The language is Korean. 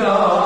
야.